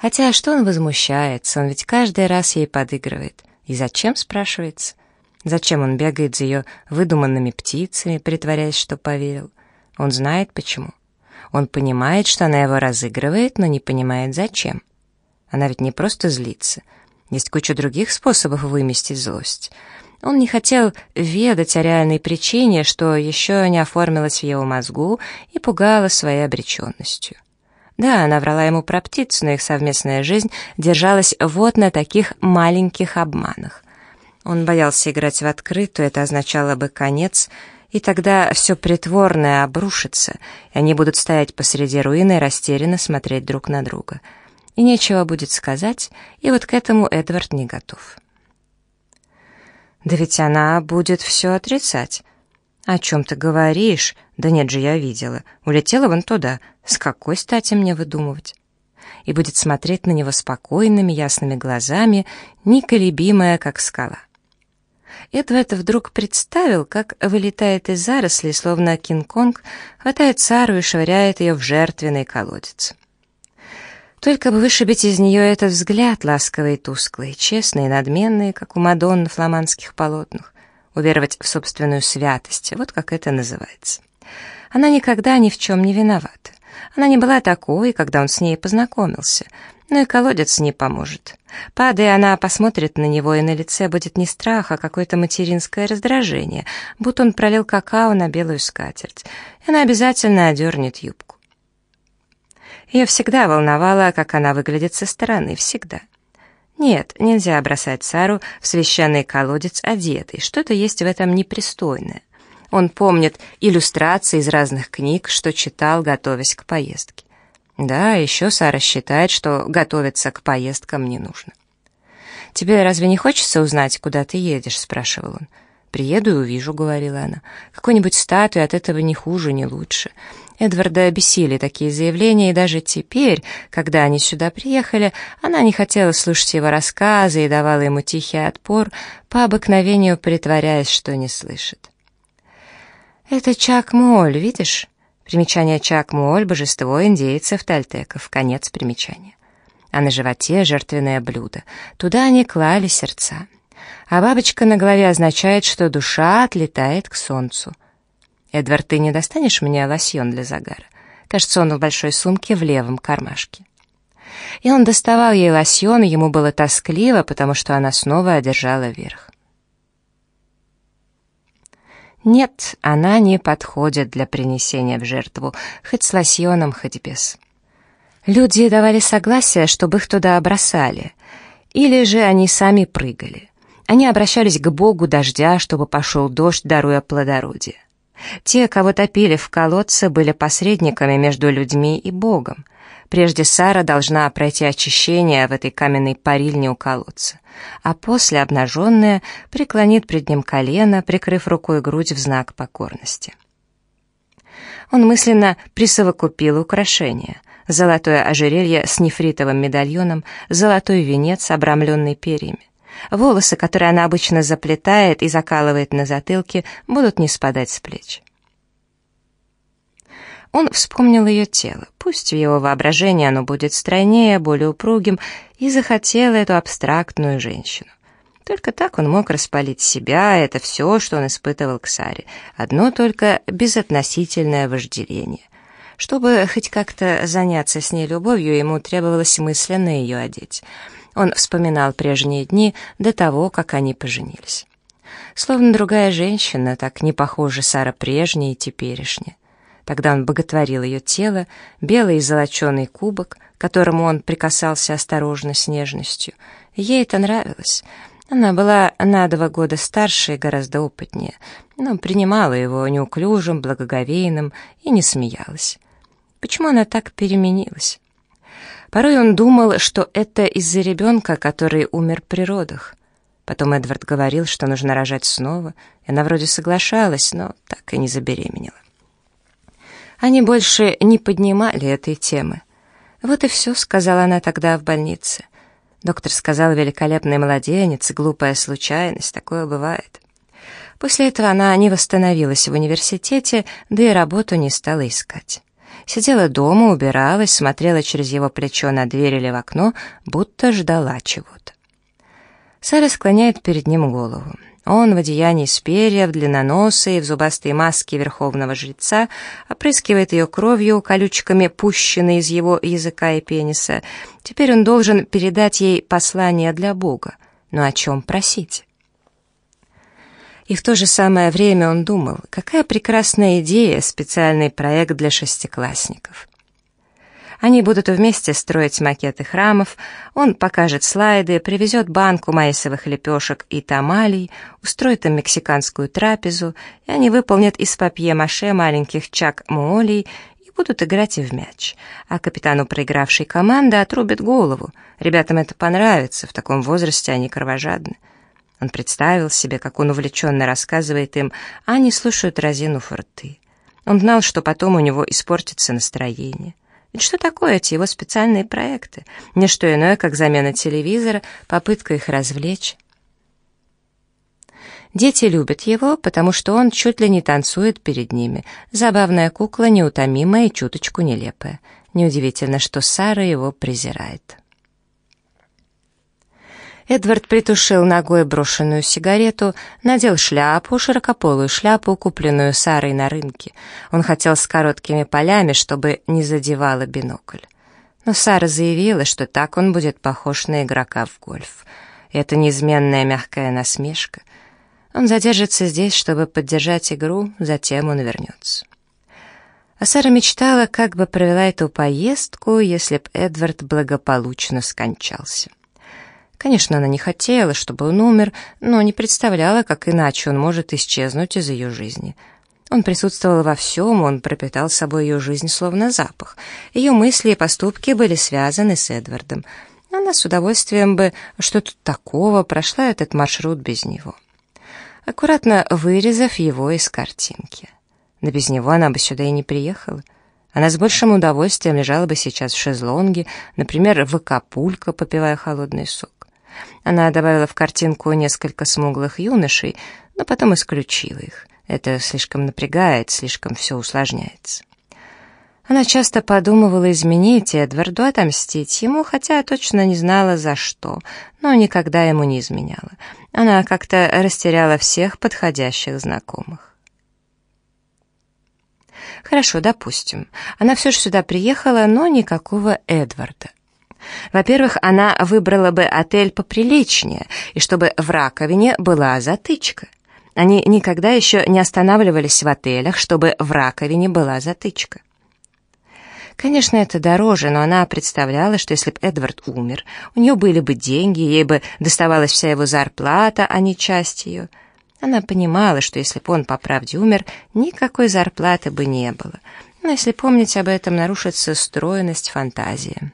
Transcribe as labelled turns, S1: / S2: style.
S1: Хотя что он возмущается, он ведь каждый раз ей подыгрывает. И зачем, спрашивается? Зачем он бегает за ее выдуманными птицами, притворяясь, что поверил? Он знает почему. Он понимает, что она его разыгрывает, но не понимает зачем. Она ведь не просто злится. Есть куча других способов выместить злость. Он не хотел ведать о реальной причине, что еще не оформилось в его мозгу и пугало своей обреченностью. Да, она врала ему про птиц, но их совместная жизнь держалась вот на таких маленьких обманах. Он боялся играть в открытую, это означало бы конец, и тогда все притворное обрушится, и они будут стоять посреди руины и растерянно смотреть друг на друга. И нечего будет сказать, и вот к этому Эдвард не готов. «Да ведь она будет все отрицать». «О чем ты говоришь?» «Да нет же, я видела. Улетела вон туда. С какой стати мне выдумывать?» И будет смотреть на него спокойными, ясными глазами, неколебимая, как скала. Эдвард вдруг представил, как вылетает из зарослей, словно Кинг-Конг, хватает Сару и швыряет ее в жертвенный колодец. Только бы вышибить из нее этот взгляд, ласковый и тусклый, честный и надменный, как у Мадонны фламандских полотнах, уверовать в собственную святость, вот как это называется. Она никогда ни в чем не виновата. Она не была такой, когда он с ней познакомился — но и колодец не поможет. Падая, она посмотрит на него, и на лице будет не страх, а какое-то материнское раздражение, будто он пролил какао на белую скатерть. И она обязательно одернет юбку. Ее всегда волновало, как она выглядит со стороны, всегда. Нет, нельзя бросать Сару в священный колодец одетой, что-то есть в этом непристойное. Он помнит иллюстрации из разных книг, что читал, готовясь к поездке. Да, еще Сара считает, что готовиться к поездкам не нужно. «Тебе разве не хочется узнать, куда ты едешь?» — спрашивал он. «Приеду и увижу», — говорила она. «Какой-нибудь статуи от этого не хуже, не лучше». Эдварда обесили такие заявления, и даже теперь, когда они сюда приехали, она не хотела слушать его рассказы и давала ему тихий отпор, по обыкновению притворяясь, что не слышит. «Это Чак Моль, видишь?» Примечание Чакмуоль, божество индейцев тальтеков, конец примечания. А на животе жертвенное блюдо. Туда они клали сердца. А бабочка на голове означает, что душа отлетает к солнцу. «Эдвард, ты не достанешь мне лосьон для загара?» Кажется, он в большой сумке в левом кармашке. И он доставал ей лосьон, ему было тоскливо, потому что она снова одержала верх. Нет, она не подходит для принесения в жертву, хоть с лосьоном, хоть без. Люди давали согласие, чтобы их туда бросали, или же они сами прыгали. Они обращались к богу дождя, чтобы пошел дождь, даруя плодородие. Те, кого топили в колодце, были посредниками между людьми и богом. Прежде Сара должна пройти очищение в этой каменной парильне у колодца, а после, обнаженная, преклонит пред ним колено, прикрыв рукой грудь в знак покорности. Он мысленно присовокупил украшения — золотое ожерелье с нефритовым медальоном, золотой венец, обрамленный перьями. Волосы, которые она обычно заплетает и закалывает на затылке, будут не спадать с плеч. Он вспомнил ее тело, пусть в его воображении оно будет стройнее, более упругим, и захотел эту абстрактную женщину. Только так он мог распалить себя, это все, что он испытывал к Саре, одно только безотносительное вожделение. Чтобы хоть как-то заняться с ней любовью, ему требовалось мысленно ее одеть. Он вспоминал прежние дни до того, как они поженились. Словно другая женщина, так не похожа Сара прежняя и теперешняя. Тогда он боготворил ее тело, белый и золоченый кубок, к которому он прикасался осторожно, с нежностью. Ей это нравилось. Она была на два года старше и гораздо опытнее, но принимала его неуклюжим, благоговейным и не смеялась. Почему она так переменилась? Порой он думал, что это из-за ребенка, который умер при родах. Потом Эдвард говорил, что нужно рожать снова, и она вроде соглашалась, но так и не забеременела. Они больше не поднимали этой темы. «Вот и все», — сказала она тогда в больнице. Доктор сказал, великолепный младенец, глупая случайность, такое бывает. После этого она не восстановилась в университете, да и работу не стала искать. Сидела дома, убиралась, смотрела через его плечо на дверь или в окно, будто ждала чего-то. Сара склоняет перед ним голову. Он в одеянии с перьев, длинноносый, в зубастой маске верховного жреца, опрыскивает ее кровью, колючками пущенной из его языка и пениса. Теперь он должен передать ей послание для Бога. Но о чем просить? И в то же самое время он думал, какая прекрасная идея, специальный проект для шестиклассников. Они будут вместе строить макеты храмов, он покажет слайды, привезет банку майсовых лепешек и тамалий, устроит им мексиканскую трапезу, и они выполнят из папье-маше маленьких чак-муолей и будут играть в мяч. А капитану проигравшей команды отрубит голову. Ребятам это понравится, в таком возрасте они кровожадны. Он представил себе, как он увлеченно рассказывает им, а они слушают разину рты. Он знал, что потом у него испортится настроение. Ведь что такое эти его специальные проекты? Не что иное, как замена телевизора, попытка их развлечь. Дети любят его, потому что он чуть ли не танцует перед ними. Забавная кукла, неутомимая и чуточку нелепая. Неудивительно, что Сара его презирает. Эдвард притушил ногой брошенную сигарету, надел шляпу, широкополую шляпу, купленную Сарой на рынке. Он хотел с короткими полями, чтобы не задевало бинокль. Но Сара заявила, что так он будет похож на игрока в гольф. Это неизменная мягкая насмешка. Он задержится здесь, чтобы поддержать игру, затем он вернется. А Сара мечтала, как бы провела эту поездку, если б Эдвард благополучно скончался. Конечно, она не хотела, чтобы он умер, но не представляла, как иначе он может исчезнуть из ее жизни. Он присутствовал во всем, он пропитал собой ее жизнь словно запах. Ее мысли и поступки были связаны с Эдвардом. Она с удовольствием бы, что тут такого, прошла этот маршрут без него. Аккуратно вырезав его из картинки. Да без него она бы сюда и не приехала. Она с большим удовольствием лежала бы сейчас в шезлонге, например, в Акапулько, попивая холодный сок. Она добавила в картинку несколько смуглых юношей, но потом исключила их. Это слишком напрягает, слишком все усложняется. Она часто подумывала изменить Эдварду, отомстить ему, хотя точно не знала за что, но никогда ему не изменяла. Она как-то растеряла всех подходящих знакомых. Хорошо, допустим. Она все же сюда приехала, но никакого Эдварда. Во-первых, она выбрала бы отель поприличнее, и чтобы в раковине была затычка. Они никогда еще не останавливались в отелях, чтобы в раковине была затычка. Конечно, это дороже, но она представляла, что если бы Эдвард умер, у нее были бы деньги, ей бы доставалась вся его зарплата, а не часть ее. Она понимала, что если бы он по правде умер, никакой зарплаты бы не было. Но если помнить об этом, нарушится стройность фантазии.